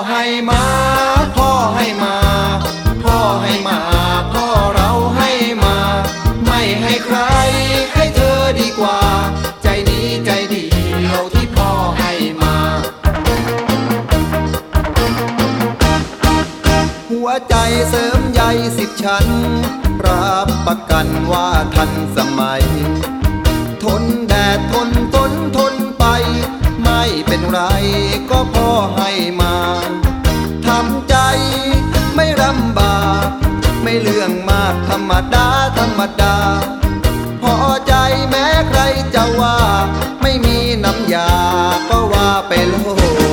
พ่อให้มาพ่อให้มาพ่อให้มาพ่อเราให้มา ไม่ให้ใครให้เธอดีกว่า ใจนี้ใจดีเราที่พ่อให้มา หัวใจเสริมใยสิบชั้นรับประกันว่าทันสมัย ทนแดดทนทนทนไป ไม่เป็นไรก็พ่อให้มา มดาธรรมดา พอใจแม้ใครจะว่า ไม่มีน้ำยาก็ว่าไปโล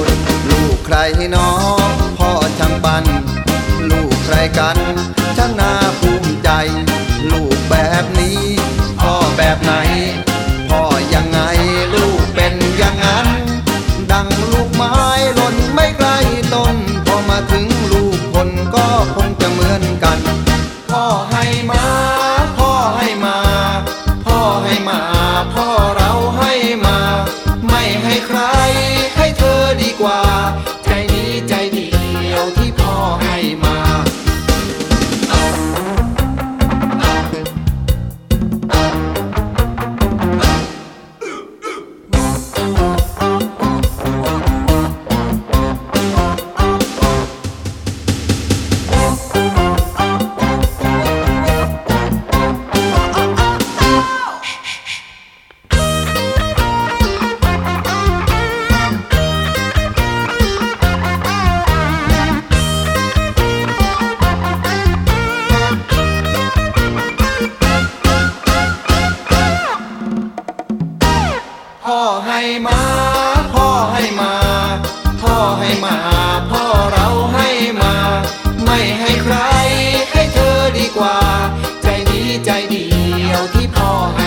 ดลูกใครน้องพ่อช่างปัน ลูกใครกันช่างน่าภูมิใจ ลูกแบบนี้ พ่อแบบไหน พ่อยังไงลูกเป็นอย่างนั้น ดังลูกไม้ล ไให้มา พ่อเราให้มา ไม่ให้ใครให้เธอดีกว่า ใจนี้ใจเดียวที่พ่อให้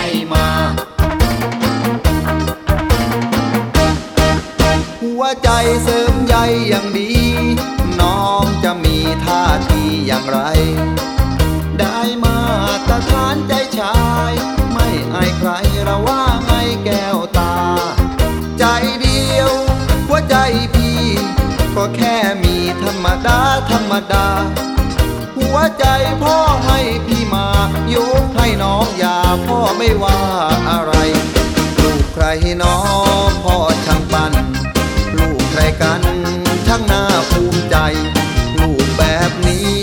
ธรรมดา หัวใจพ่อให้พี่มายกให้น้องอย่าพ่อไม่ว่าอะไร ลูกใครน้องพ่อช่างปัน ลูกใครกันช่างหน้าภูมิใจ ลูกแบบนี้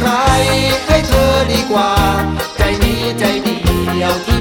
ให้ใครให้เธอดีกว่า ใจนี้ใจเดียวที่